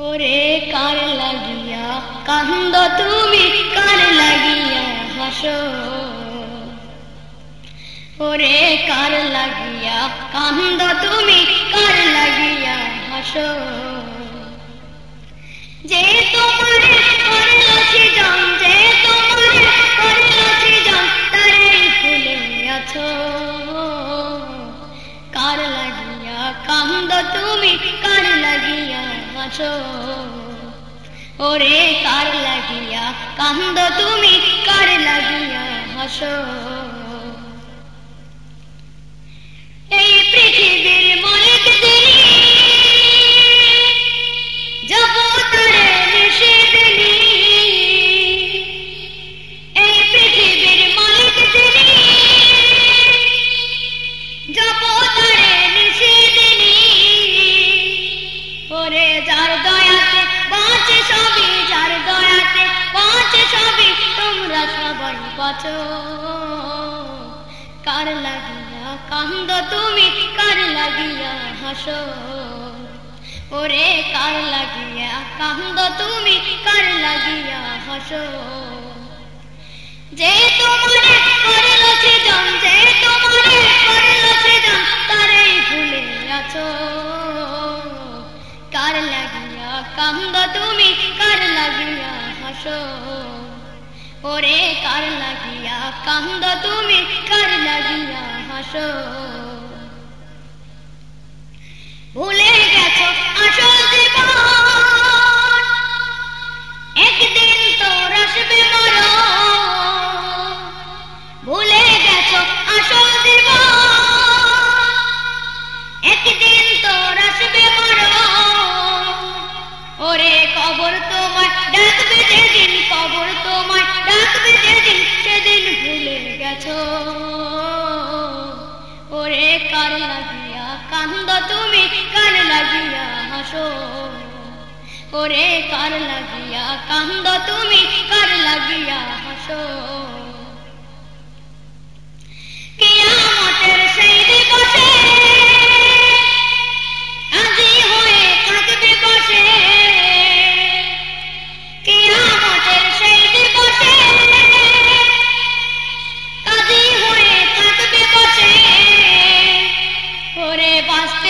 ওরে কার লাগিয়া, কান্দ তুমি কার লাগিয়া, হাসো। ওরে কার লাগিয়া, কান্দ তুমি কার লাগিয়া, হাসো। যে কান্দ তুমি কার লাগিয়া হাসো ওরে কার লাগিয়া, কান্দ তুমি কার লাগিয়া হাসো এই পৃথিবীর বাঁচো। কার লাগিয়া কান্দ তুমি, কার লাগিয়া হাসো? ওরে, কার লাগিয়া কান্দ তুমি, কার লাগিয়া হাসো? যে তোমারে করলছে জান যে তোমারে করলছে জান তারেই ভুলে আছো। কার লাগিয়া কান্দ তুমি, কার লাগিয়া হাসো? ওরে কার লাগিয়া কান্দ তুমি কার লাগিয়া হাসো। ভুলে কবর তোমার, ডাকবে যেদিন কবর তোমার, ডাকবে যেদিন, সেদিন ভুলে গেছো। ওরে কার লাগিয়া কান্দ তুমি, কার লাগিয়া হাসো। ওরে কার লাগিয়া কান্দ তুমি, কার লাগিয়া হাসো।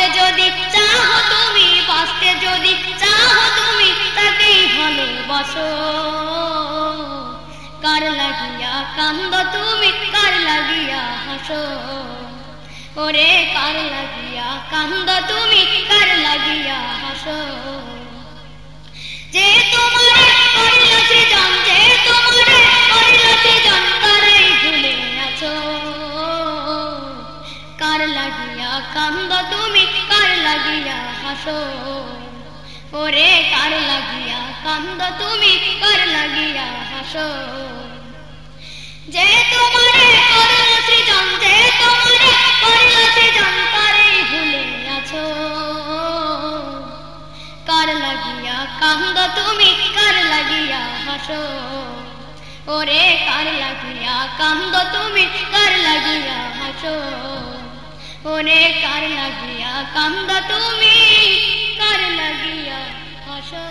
বাঁচতে যদি চাহো তুমি বাঁচতে যদি তুমি ভালোবাসো কার লাগিয়া কান্দ তুমি, কার লাগিয়া হাসো? ওরে, কার লাগিয়া কান্দ তুমি, কার লাগিয়া লাগিয়া ওরে কার লাগিয়া কান্দ তুমি, কার লাগিয়া হাসো। যে তোমারে করিলছে জান যে তোমারে করিলছে জান তারাই ভুলে আছো। লাগিয়া কান্দ তুমি, কার লাগিয়া হাসো। ওরে কার লাগিয়া কান্দ তুমি, কার লাগিয়া হাসো। ওরে কার লাগিয়া কান্দা তুমি? কার লাগিয়া হাসো?